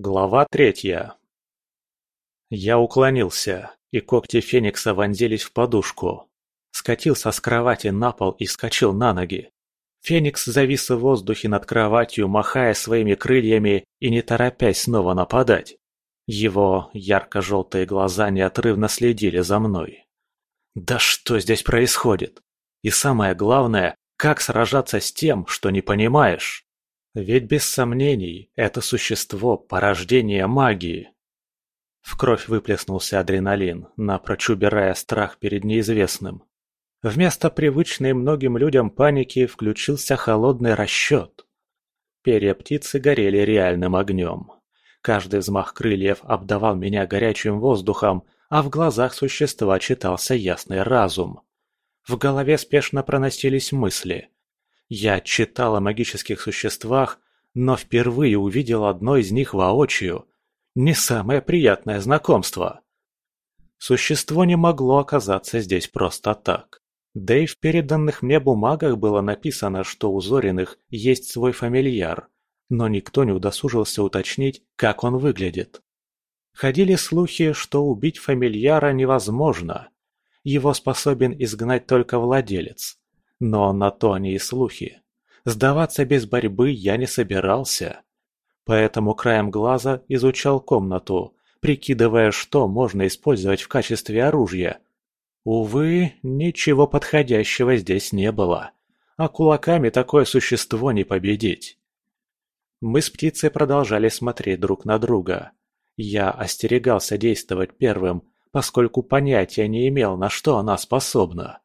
Глава третья. Я уклонился, и когти Феникса вонзились в подушку. Скатился с кровати на пол и вскочил на ноги. Феникс завис в воздухе над кроватью, махая своими крыльями и не торопясь снова нападать. Его ярко-желтые глаза неотрывно следили за мной. Да что здесь происходит? И самое главное, как сражаться с тем, что не понимаешь? Ведь без сомнений, это существо – порождение магии. В кровь выплеснулся адреналин, напрочь убирая страх перед неизвестным. Вместо привычной многим людям паники включился холодный расчет. Перья птицы горели реальным огнем. Каждый взмах крыльев обдавал меня горячим воздухом, а в глазах существа читался ясный разум. В голове спешно проносились мысли. Я читал о магических существах, но впервые увидел одно из них воочию. Не самое приятное знакомство. Существо не могло оказаться здесь просто так. Да и в переданных мне бумагах было написано, что у Зориных есть свой фамильяр, но никто не удосужился уточнить, как он выглядит. Ходили слухи, что убить фамильяра невозможно. Его способен изгнать только владелец. Но на то они и слухи. Сдаваться без борьбы я не собирался. Поэтому краем глаза изучал комнату, прикидывая, что можно использовать в качестве оружия – Увы, ничего подходящего здесь не было, а кулаками такое существо не победить. Мы с птицей продолжали смотреть друг на друга. Я остерегался действовать первым, поскольку понятия не имел, на что она способна.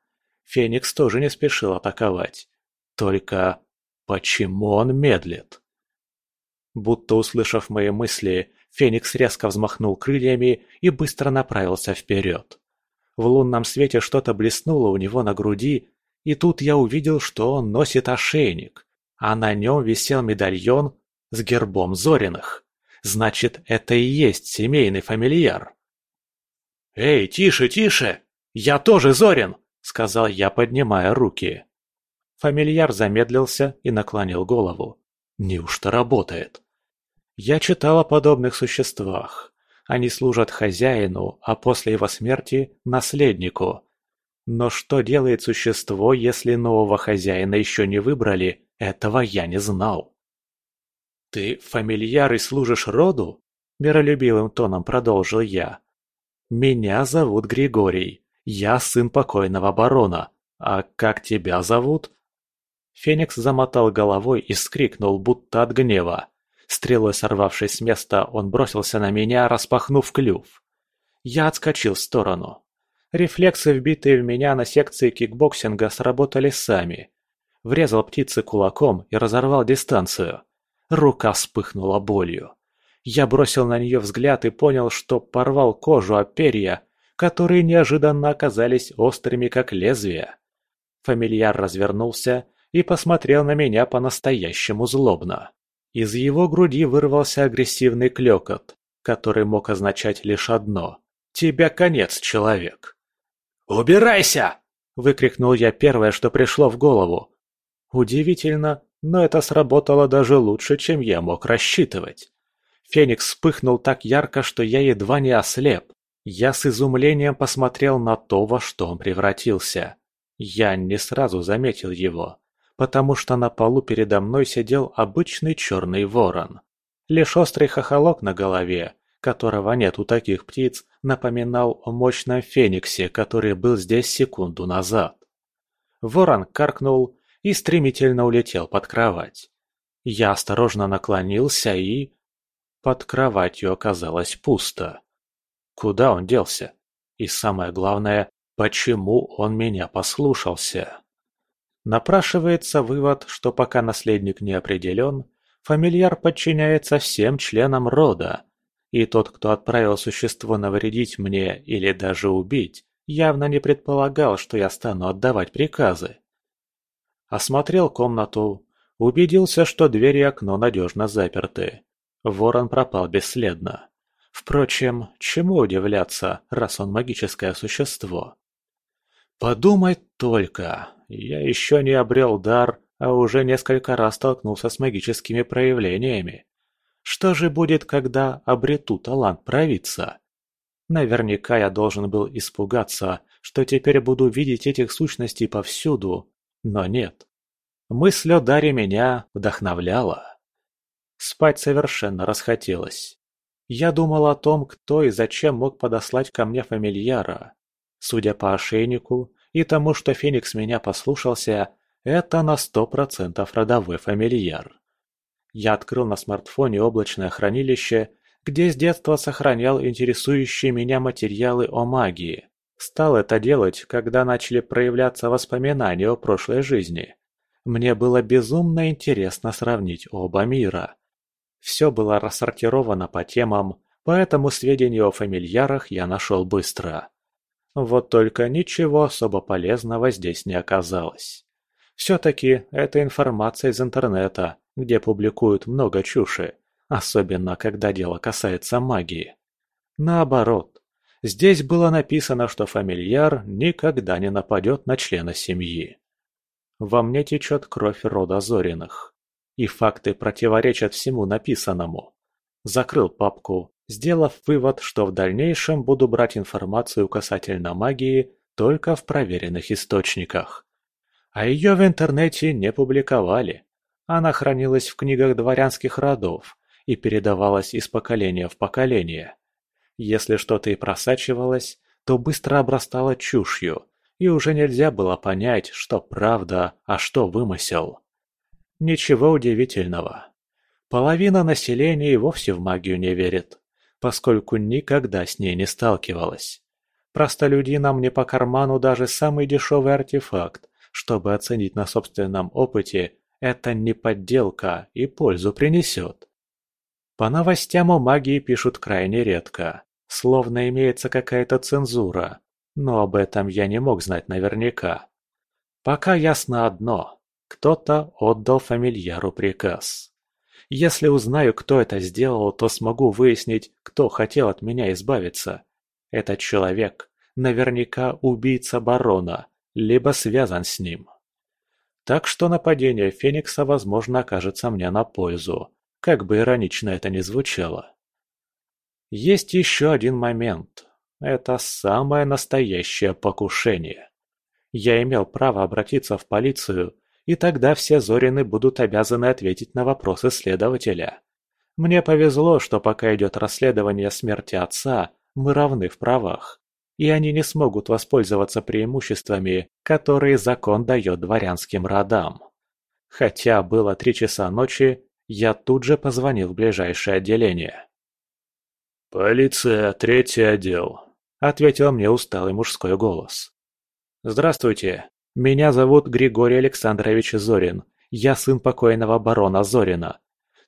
Феникс тоже не спешил атаковать. Только почему он медлит? Будто услышав мои мысли, Феникс резко взмахнул крыльями и быстро направился вперед. В лунном свете что-то блеснуло у него на груди, и тут я увидел, что он носит ошейник, а на нем висел медальон с гербом Зориных. Значит, это и есть семейный фамильяр. «Эй, тише, тише! Я тоже Зорин!» — сказал я, поднимая руки. Фамильяр замедлился и наклонил голову. Неужто работает? Я читал о подобных существах. Они служат хозяину, а после его смерти – наследнику. Но что делает существо, если нового хозяина еще не выбрали, этого я не знал. «Ты фамильяр и служишь роду?» – миролюбивым тоном продолжил я. «Меня зовут Григорий. Я сын покойного барона. А как тебя зовут?» Феникс замотал головой и скрикнул, будто от гнева. Стрелой сорвавшись с места, он бросился на меня, распахнув клюв. Я отскочил в сторону. Рефлексы, вбитые в меня на секции кикбоксинга, сработали сами. Врезал птице кулаком и разорвал дистанцию. Рука вспыхнула болью. Я бросил на нее взгляд и понял, что порвал кожу о перья, которые неожиданно оказались острыми, как лезвие. Фамильяр развернулся и посмотрел на меня по-настоящему злобно. Из его груди вырвался агрессивный клёкот, который мог означать лишь одно – «Тебя конец, человек!» «Убирайся!» – выкрикнул я первое, что пришло в голову. Удивительно, но это сработало даже лучше, чем я мог рассчитывать. Феникс вспыхнул так ярко, что я едва не ослеп. Я с изумлением посмотрел на то, во что он превратился. Я не сразу заметил его потому что на полу передо мной сидел обычный черный ворон. Лишь острый хохолок на голове, которого нет у таких птиц, напоминал о мощном фениксе, который был здесь секунду назад. Ворон каркнул и стремительно улетел под кровать. Я осторожно наклонился и... Под кроватью оказалось пусто. Куда он делся? И самое главное, почему он меня послушался? Напрашивается вывод, что пока наследник не определен, фамильяр подчиняется всем членам рода, и тот, кто отправил существо навредить мне или даже убить, явно не предполагал, что я стану отдавать приказы. Осмотрел комнату, убедился, что дверь и окно надежно заперты. Ворон пропал бесследно. Впрочем, чему удивляться, раз он магическое существо? Подумать только, я еще не обрел дар, а уже несколько раз столкнулся с магическими проявлениями. Что же будет, когда обрету талант провидца? Наверняка я должен был испугаться, что теперь буду видеть этих сущностей повсюду, но нет. Мысль о даре меня вдохновляла. Спать совершенно расхотелось. Я думал о том, кто и зачем мог подослать ко мне фамильяра. Судя по ошейнику и тому, что Феникс меня послушался, это на сто процентов родовой фамильяр. Я открыл на смартфоне облачное хранилище, где с детства сохранял интересующие меня материалы о магии. Стал это делать, когда начали проявляться воспоминания о прошлой жизни. Мне было безумно интересно сравнить оба мира. Все было рассортировано по темам, поэтому сведения о фамильярах я нашел быстро. Вот только ничего особо полезного здесь не оказалось. Все-таки это информация из интернета, где публикуют много чуши, особенно когда дело касается магии. Наоборот, здесь было написано, что фамильяр никогда не нападет на члена семьи. Во мне течет кровь рода Зориных. И факты противоречат всему написанному. Закрыл папку, сделав вывод, что в дальнейшем буду брать информацию касательно магии только в проверенных источниках. А ее в интернете не публиковали. Она хранилась в книгах дворянских родов и передавалась из поколения в поколение. Если что-то и просачивалось, то быстро обрастало чушью, и уже нельзя было понять, что правда, а что вымысел. Ничего удивительного. Половина населения и вовсе в магию не верит, поскольку никогда с ней не сталкивалась. Простолюдинам не по карману даже самый дешевый артефакт, чтобы оценить на собственном опыте, это не подделка и пользу принесет. По новостям о магии пишут крайне редко, словно имеется какая-то цензура, но об этом я не мог знать наверняка. Пока ясно одно – кто-то отдал фамильяру приказ. Если узнаю, кто это сделал, то смогу выяснить, кто хотел от меня избавиться. Этот человек наверняка убийца барона, либо связан с ним. Так что нападение Феникса, возможно, окажется мне на пользу, как бы иронично это ни звучало. Есть еще один момент, это самое настоящее покушение. Я имел право обратиться в полицию, и тогда все Зорины будут обязаны ответить на вопросы следователя. Мне повезло, что пока идет расследование смерти отца, мы равны в правах, и они не смогут воспользоваться преимуществами, которые закон дает дворянским родам. Хотя было три часа ночи, я тут же позвонил в ближайшее отделение. «Полиция, третий отдел ответил мне усталый мужской голос. «Здравствуйте. Меня зовут Григорий Александрович Зорин. Я сын покойного барона Зорина.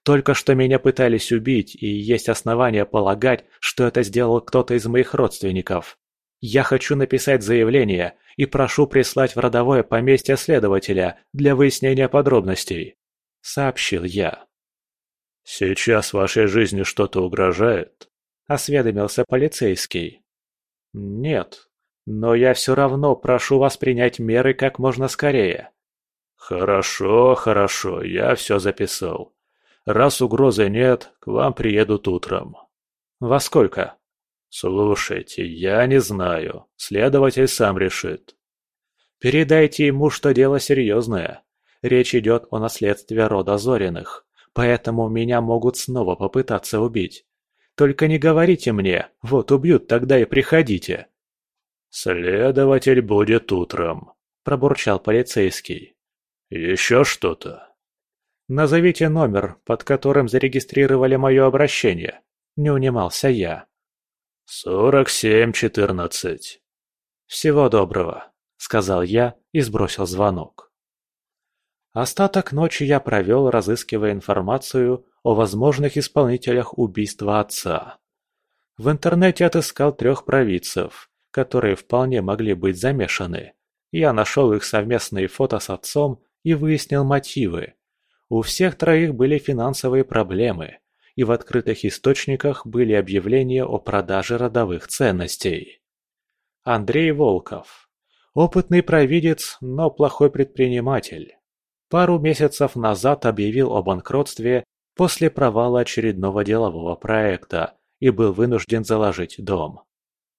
Только что меня пытались убить, и есть основания полагать, что это сделал кто-то из моих родственников. Я хочу написать заявление и прошу прислать в родовое поместье следователя для выяснения подробностей», — сообщил я. «Сейчас вашей жизни что-то угрожает?» — осведомился полицейский. «Нет, но я все равно прошу вас принять меры как можно скорее». «Хорошо, хорошо, я все записал. Раз угрозы нет, к вам приедут утром». «Во сколько?» «Слушайте, я не знаю. Следователь сам решит». «Передайте ему, что дело серьезное. Речь идет о наследстве рода Зориных, поэтому меня могут снова попытаться убить. Только не говорите мне, вот убьют, тогда и приходите». «Следователь будет утром», – пробурчал полицейский. «Еще что-то?» «Назовите номер, под которым зарегистрировали мое обращение», – не унимался я. «Сорок семь четырнадцать». «Всего доброго», – сказал я и сбросил звонок. Остаток ночи я провел, разыскивая информацию о возможных исполнителях убийства отца. В интернете отыскал трех провидцев, которые вполне могли быть замешаны. Я нашел их совместные фото с отцом и выяснил мотивы. У всех троих были финансовые проблемы, и в открытых источниках были объявления о продаже родовых ценностей. Андрей Волков. Опытный провидец, но плохой предприниматель. Пару месяцев назад объявил о банкротстве после провала очередного делового проекта и был вынужден заложить дом.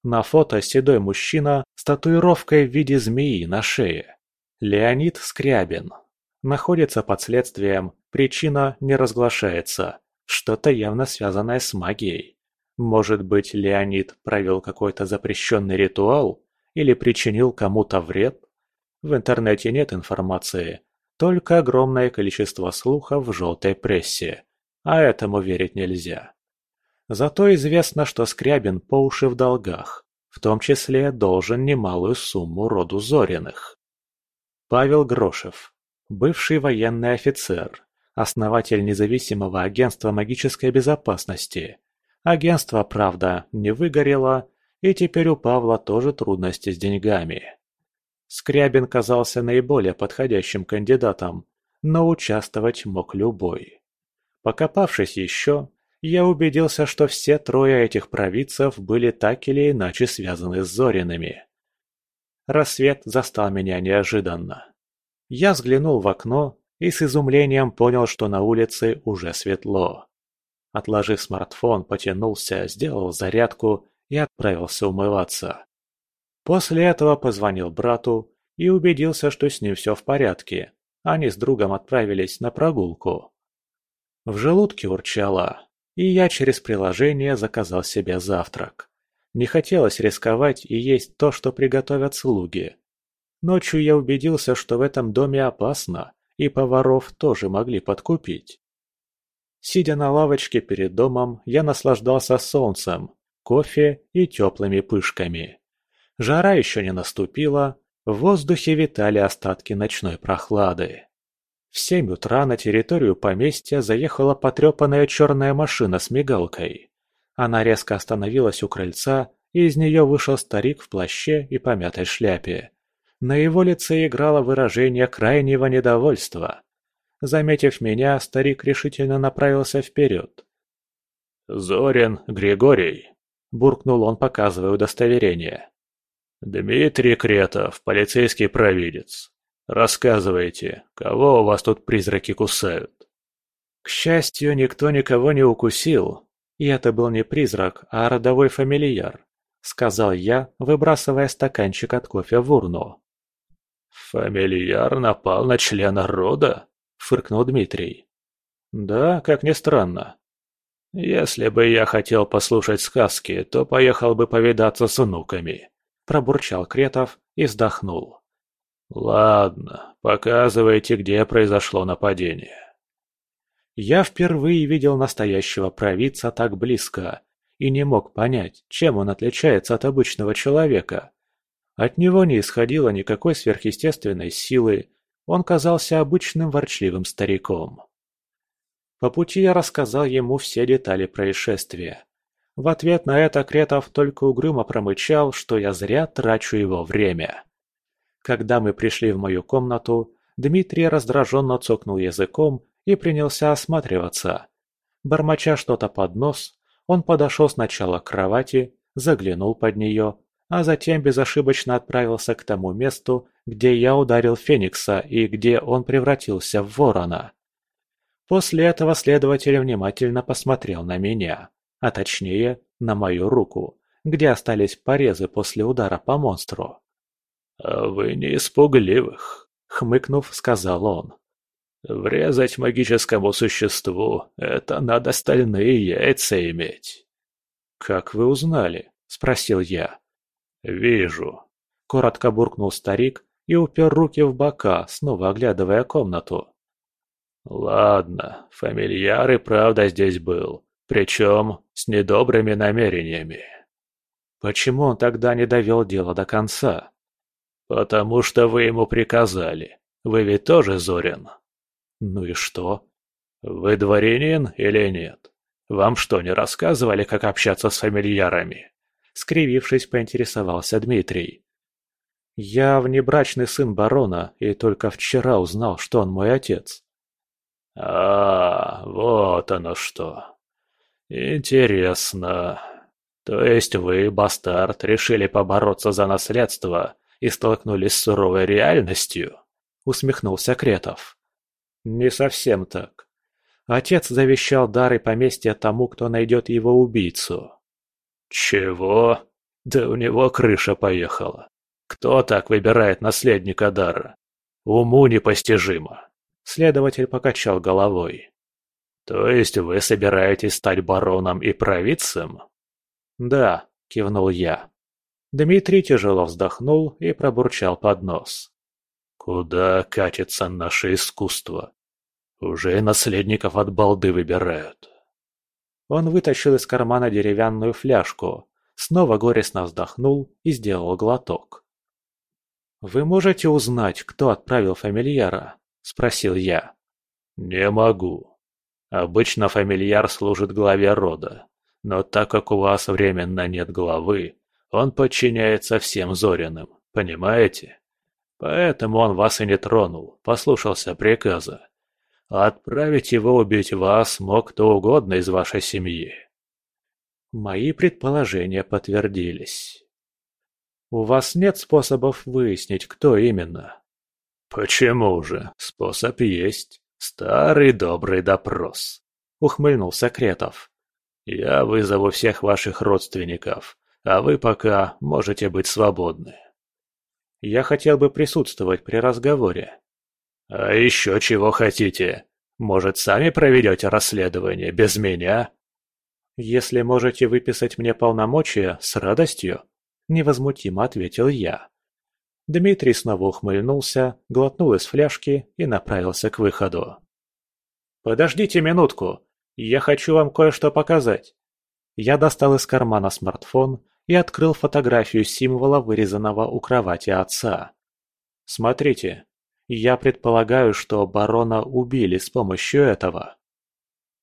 На фото седой мужчина с татуировкой в виде змеи на шее. Леонид Скрябин. Находится под следствием, причина не разглашается. Что-то явно связанное с магией. Может быть, Леонид провел какой-то запрещенный ритуал или причинил кому-то вред? В интернете нет информации, только огромное количество слухов в желтой прессе, а этому верить нельзя. Зато известно, что Скрябин по уши в долгах, в том числе должен немалую сумму роду Зориных. Павел Грошев, бывший военный офицер, основатель независимого агентства магической безопасности. Агентство, правда, не выгорело, и теперь у Павла тоже трудности с деньгами. Скрябин казался наиболее подходящим кандидатом, но участвовать мог любой. Покопавшись еще, я убедился, что все трое этих провидцев были так или иначе связаны с Зоринами. Рассвет застал меня неожиданно. Я взглянул в окно и с изумлением понял, что на улице уже светло. Отложив смартфон, потянулся, сделал зарядку и отправился умываться. После этого позвонил брату и убедился, что с ним все в порядке. Они с другом отправились на прогулку. В желудке урчало, и я через приложение заказал себе завтрак. Не хотелось рисковать и есть то, что приготовят слуги. Ночью я убедился, что в этом доме опасно, и поваров тоже могли подкупить. Сидя на лавочке перед домом, я наслаждался солнцем, кофе и теплыми пышками. Жара еще не наступила, в воздухе витали остатки ночной прохлады. В семь утра на территорию поместья заехала потрепанная черная машина с мигалкой. Она резко остановилась у крыльца, и из нее вышел старик в плаще и помятой шляпе. На его лице играло выражение крайнего недовольства. Заметив меня, старик решительно направился вперед. «Зорин Григорий», – буркнул он, показывая удостоверение. «Дмитрий Кретов, полицейский провидец. Рассказывайте, кого у вас тут призраки кусают?» К счастью, никто никого не укусил. И это был не призрак, а родовой фамильяр, сказал я, выбрасывая стаканчик от кофе в урну. «Фамильяр напал на члена рода?» – фыркнул Дмитрий. «Да, как ни странно». «Если бы я хотел послушать сказки, то поехал бы повидаться с внуками», – пробурчал Кретов и вздохнул. «Ладно, показывайте, где произошло нападение». Я впервые видел настоящего провидца так близко и не мог понять, чем он отличается от обычного человека. От него не исходило никакой сверхъестественной силы, он казался обычным ворчливым стариком. По пути я рассказал ему все детали происшествия. В ответ на это Кретов только угрюмо промычал, что я зря трачу его время. Когда мы пришли в мою комнату, Дмитрий раздраженно цокнул языком и принялся осматриваться. Бормоча что-то под нос, он подошел сначала к кровати, заглянул под нее, а затем безошибочно отправился к тому месту, где я ударил Феникса и где он превратился в ворона. После этого следователь внимательно посмотрел на меня, а точнее, на мою руку, где остались порезы после удара по монстру. «А вы не испугливых», — хмыкнув, сказал он. «Врезать магическому существу — это надо стальные яйца иметь». «Как вы узнали?» — спросил я. «Вижу», — коротко буркнул старик и упер руки в бока, снова оглядывая комнату. «Ладно, фамильяр и правда здесь был, причем с недобрыми намерениями». «Почему он тогда не довел дело до конца?» «Потому что вы ему приказали. Вы ведь тоже Зорин?» «Ну и что?» «Вы дворянин или нет? Вам что, не рассказывали, как общаться с фамильярами?» скривившись, поинтересовался Дмитрий. «Я внебрачный сын барона и только вчера узнал, что он мой отец». «А, вот оно что. Интересно. То есть вы, бастард, решили побороться за наследство и столкнулись с суровой реальностью?» Усмехнулся Кретов. «Не совсем так. Отец завещал дары поместья тому, кто найдет его убийцу. Чего? Да у него крыша поехала. Кто так выбирает наследника дара? Уму непостижимо. Следователь покачал головой. То есть вы собираетесь стать бароном и провидцем? Да, кивнул я. Дмитрий тяжело вздохнул и пробурчал под нос. Куда катится наше искусство? Уже наследников от балды выбирают. Он вытащил из кармана деревянную фляжку, снова горестно вздохнул и сделал глоток. «Вы можете узнать, кто отправил фамильяра?» – спросил я. «Не могу. Обычно фамильяр служит главе рода, но так как у вас временно нет главы, он подчиняется всем Зориным, понимаете? Поэтому он вас и не тронул, послушался приказа. Отправить его убить вас мог кто угодно из вашей семьи. Мои предположения подтвердились. У вас нет способов выяснить, кто именно? Почему же? Способ есть. Старый добрый допрос. Ухмыльнулся Кретов. Я вызову всех ваших родственников, а вы пока можете быть свободны. Я хотел бы присутствовать при разговоре. А еще чего хотите? Может, сами проведете расследование без меня? Если можете выписать мне полномочия, с радостью, невозмутимо ответил я. Дмитрий снова ухмыльнулся, глотнул из фляжки и направился к выходу. «Подождите минутку, я хочу вам кое-что показать». Я достал из кармана смартфон и открыл фотографию символа, вырезанного у кровати отца. «Смотрите, я предполагаю, что барона убили с помощью этого».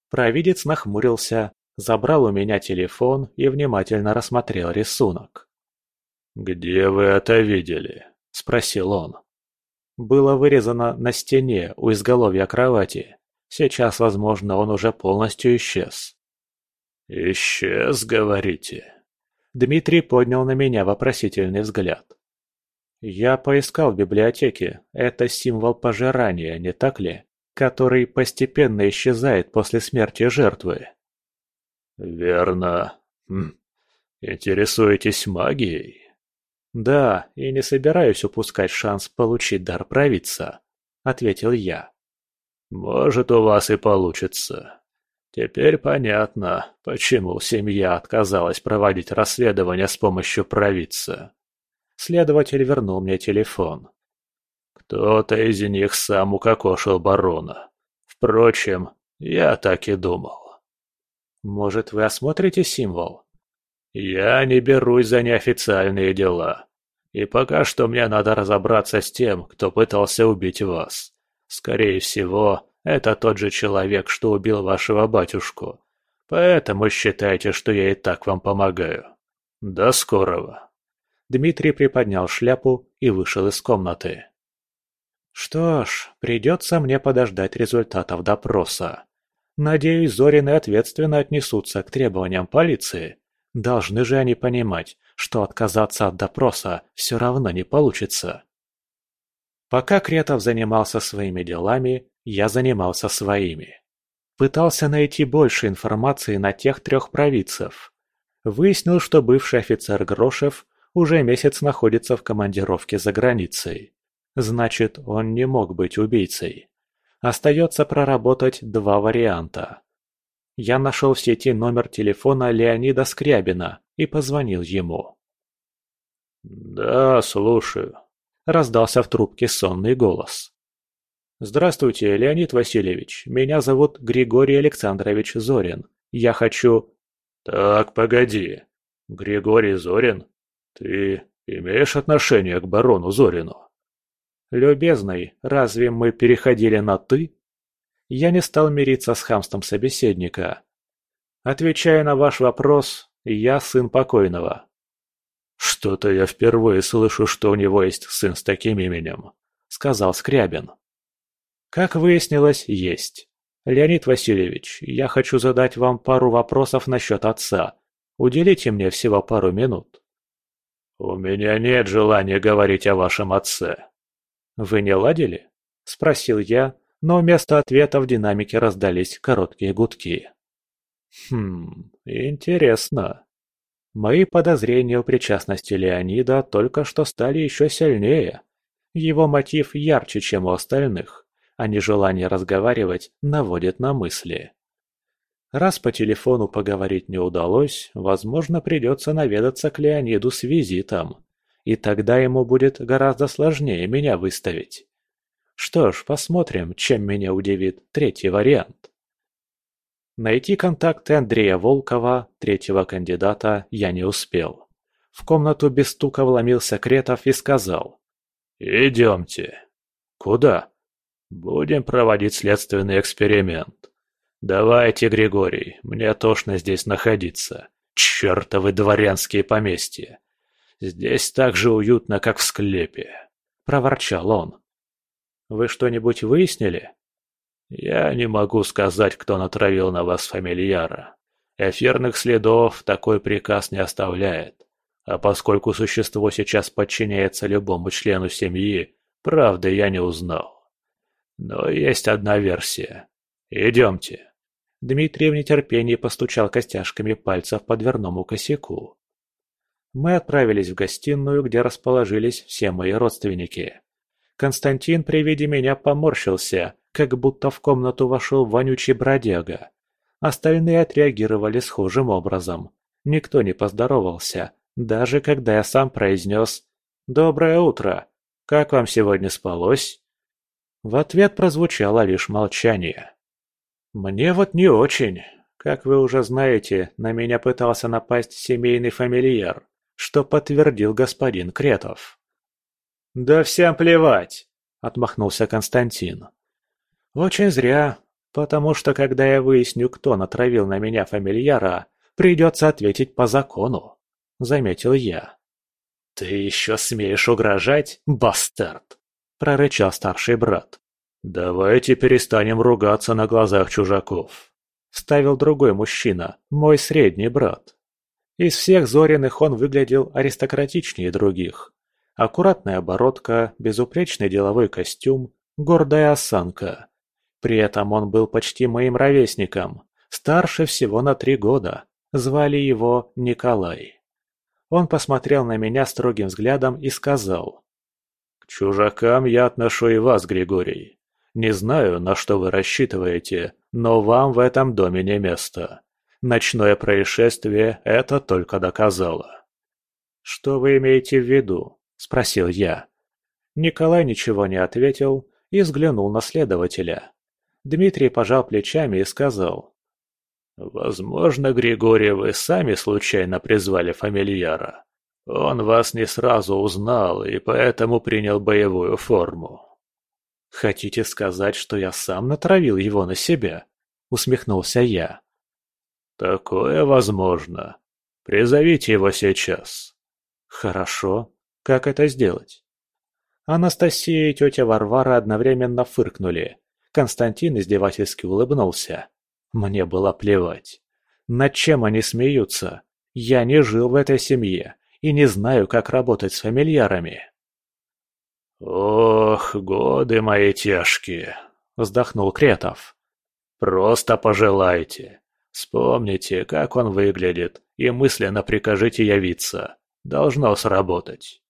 Провидец нахмурился, забрал у меня телефон и внимательно рассмотрел рисунок. «Где вы это видели?» – спросил он. Было вырезано на стене у изголовья кровати. Сейчас, возможно, он уже полностью исчез. «Исчез, говорите?» Дмитрий поднял на меня вопросительный взгляд. Я поискал в библиотеке. Это символ пожирания, не так ли? Который постепенно исчезает после смерти жертвы. Верно. Хм. Интересуетесь магией? Да, и не собираюсь упускать шанс получить дар провидца, ответил я. Может, у вас и получится. Теперь понятно, почему семья отказалась проводить расследование с помощью провидца. Следователь вернул мне телефон. Кто-то из них сам укокошил барона. Впрочем, я так и думал. Может, вы осмотрите символ? Я не берусь за неофициальные дела. И пока что мне надо разобраться с тем, кто пытался убить вас. Скорее всего, это тот же человек, что убил вашего батюшку. Поэтому считайте, что я и так вам помогаю. До скорого. Дмитрий приподнял шляпу и вышел из комнаты. Что ж, придется мне подождать результатов допроса. Надеюсь, Зорины ответственно отнесутся к требованиям полиции. Должны же они понимать, что отказаться от допроса все равно не получится. Пока Кретов занимался своими делами, я занимался своими. Пытался найти больше информации на тех трех провидцев. Выяснил, что бывший офицер Грошев уже месяц находится в командировке за границей. Значит, он не мог быть убийцей. Остается проработать два варианта. Я нашел в сети номер телефона Леонида Скрябина и позвонил ему. «Да, слушаю», — раздался в трубке сонный голос. «Здравствуйте, Леонид Васильевич. Меня зовут Григорий Александрович Зорин. Я хочу...» «Так, погоди. Григорий Зорин? Ты имеешь отношение к барону Зорину?» «Любезный, разве мы переходили на «ты»?» Я не стал мириться с хамством собеседника. Отвечая на ваш вопрос, я сын покойного. «Что-то я впервые слышу, что у него есть сын с таким именем», — сказал Скрябин. «Как выяснилось, есть. Леонид Васильевич, я хочу задать вам пару вопросов насчет отца. Уделите мне всего пару минут». «У меня нет желания говорить о вашем отце», «Вы не ладили?» – спросил я, но вместо ответа в динамике раздались короткие гудки. Хм, интересно. Мои подозрения о причастности Леонида только что стали еще сильнее. Его мотив ярче, чем у остальных, а нежелание разговаривать наводит на мысли. Раз по телефону поговорить не удалось, возможно, придется наведаться к Леониду с визитом, и тогда ему будет гораздо сложнее меня выставить. Что ж, посмотрим, чем меня удивит третий вариант. Найти контакты Андрея Волкова, третьего кандидата, я не успел. В комнату без стука вломился Кретов и сказал. «Идемте». «Куда?» «Будем проводить следственный эксперимент. Давайте, Григорий, мне тошно здесь находиться. Чертовы дворянские поместья. Здесь так же уютно, как в склепе», — проворчал он. «Вы что-нибудь выяснили?» Я не могу сказать, кто натравил на вас фамильяра. Эфирных следов такой приказ не оставляет. А поскольку существо сейчас подчиняется любому члену семьи, правды я не узнал. Но есть одна версия. Идемте. Дмитрий в нетерпении постучал костяшками пальцев по дверному косяку. Мы отправились в гостиную, где расположились все мои родственники. Константин при виде меня поморщился как будто в комнату вошел вонючий бродяга. Остальные отреагировали схожим образом. Никто не поздоровался, даже когда я сам произнес «Доброе утро! Как вам сегодня спалось?» В ответ прозвучало лишь молчание. «Мне вот не очень. Как вы уже знаете, на меня пытался напасть семейный фамильяр, что подтвердил господин Кретов». «Да всем плевать!» — отмахнулся Константин. Очень зря, потому что когда я выясню, кто натравил на меня фамильяра, придется ответить по закону, заметил я. Ты еще смеешь угрожать, бастард? Прорычал старший брат. «Давайте перестанем ругаться на глазах чужаков», — ставил другой мужчина, мой средний брат. Из всех Зориных он выглядел аристократичнее других. Аккуратная оборотка, безупречный деловой костюм, гордая осанка. При этом он был почти моим ровесником, старше всего на три года. Звали его Николай. Он посмотрел на меня строгим взглядом и сказал. «К чужакам я отношу и вас, Григорий. Не знаю, на что вы рассчитываете, но вам в этом доме не место. Ночное происшествие это только доказало». «Что вы имеете в виду?» – спросил я. Николай ничего не ответил и взглянул на следователя. Дмитрий пожал плечами и сказал. «Возможно, Григорий, вы сами случайно призвали фамильяра. Он вас не сразу узнал и поэтому принял боевую форму». «Хотите сказать, что я сам натравил его на себя?» — усмехнулся я. «Такое возможно. Призовите его сейчас». «Хорошо. Как это сделать?» Анастасия и тетя Варвара одновременно фыркнули. Константин издевательски улыбнулся. Мне было плевать. Над чем они смеются? Я не жил в этой семье и не знаю, как работать с фамильярами. «Ох, годы мои тяжкие!» — вздохнул Кретов. «Просто пожелайте. Вспомните, как он выглядит, и мысленно прикажите явиться. Должно сработать».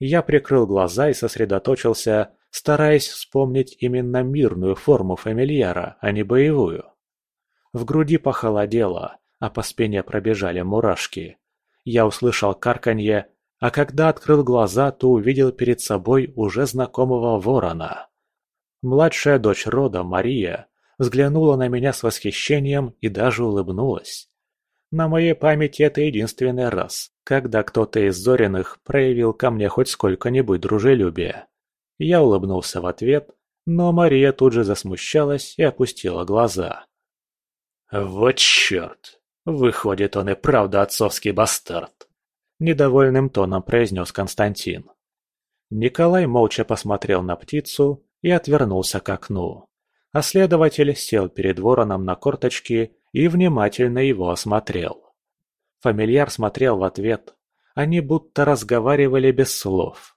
Я прикрыл глаза и сосредоточился стараясь вспомнить именно мирную форму фамильяра, а не боевую. В груди похолодело, а по спине пробежали мурашки. Я услышал карканье, а когда открыл глаза, то увидел перед собой уже знакомого ворона. Младшая дочь рода, Мария, взглянула на меня с восхищением и даже улыбнулась. На моей памяти это единственный раз, когда кто-то из Зориных проявил ко мне хоть сколько-нибудь дружелюбия. Я улыбнулся в ответ, но Мария тут же засмущалась и опустила глаза. «Вот черт! Выходит, он и правда отцовский бастард!» Недовольным тоном произнес Константин. Николай молча посмотрел на птицу и отвернулся к окну. А следователь сел перед вороном на корточки и внимательно его осмотрел. Фамильяр смотрел в ответ. Они будто разговаривали без слов.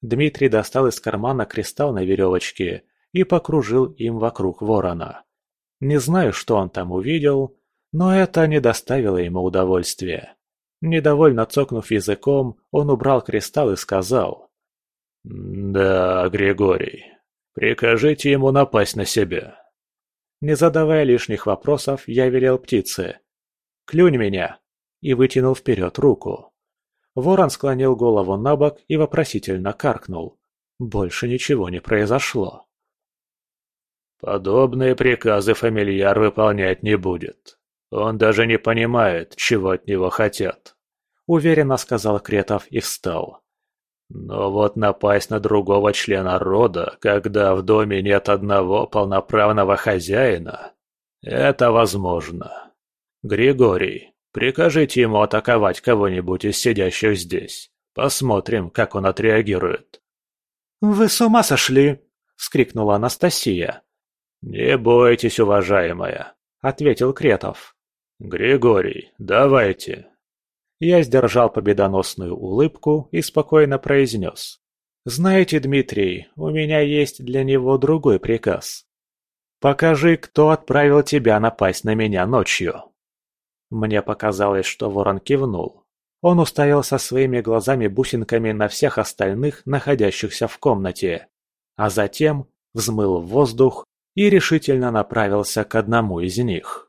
Дмитрий достал из кармана кристалл на веревочке и покружил им вокруг ворона. Не знаю, что он там увидел, но это не доставило ему удовольствия. Недовольно цокнув языком, он убрал кристалл и сказал. «Да, Григорий, прикажите ему напасть на себя». Не задавая лишних вопросов, я велел птице. «Клюнь меня!» и вытянул вперед руку. Ворон склонил голову на бок и вопросительно каркнул. Больше ничего не произошло. Подобные приказы фамильяр выполнять не будет. Он даже не понимает, чего от него хотят. Уверенно сказал Кретов и встал. Но вот напасть на другого члена рода, когда в доме нет одного полноправного хозяина, это возможно. Григорий, прикажите ему атаковать кого-нибудь из сидящих здесь. Посмотрим, как он отреагирует. «Вы с ума сошли!» — вскрикнула Анастасия. «Не бойтесь, уважаемая», — ответил Кретов. «Григорий, давайте». Я сдержал победоносную улыбку и спокойно произнес. «Знаете, Дмитрий, у меня есть для него другой приказ. Покажи, кто отправил тебя напасть на меня ночью». Мне показалось, что ворон кивнул. Он уставился своими глазами-бусинками на всех остальных, находящихся в комнате, а затем взмыл в воздух и решительно направился к одному из них.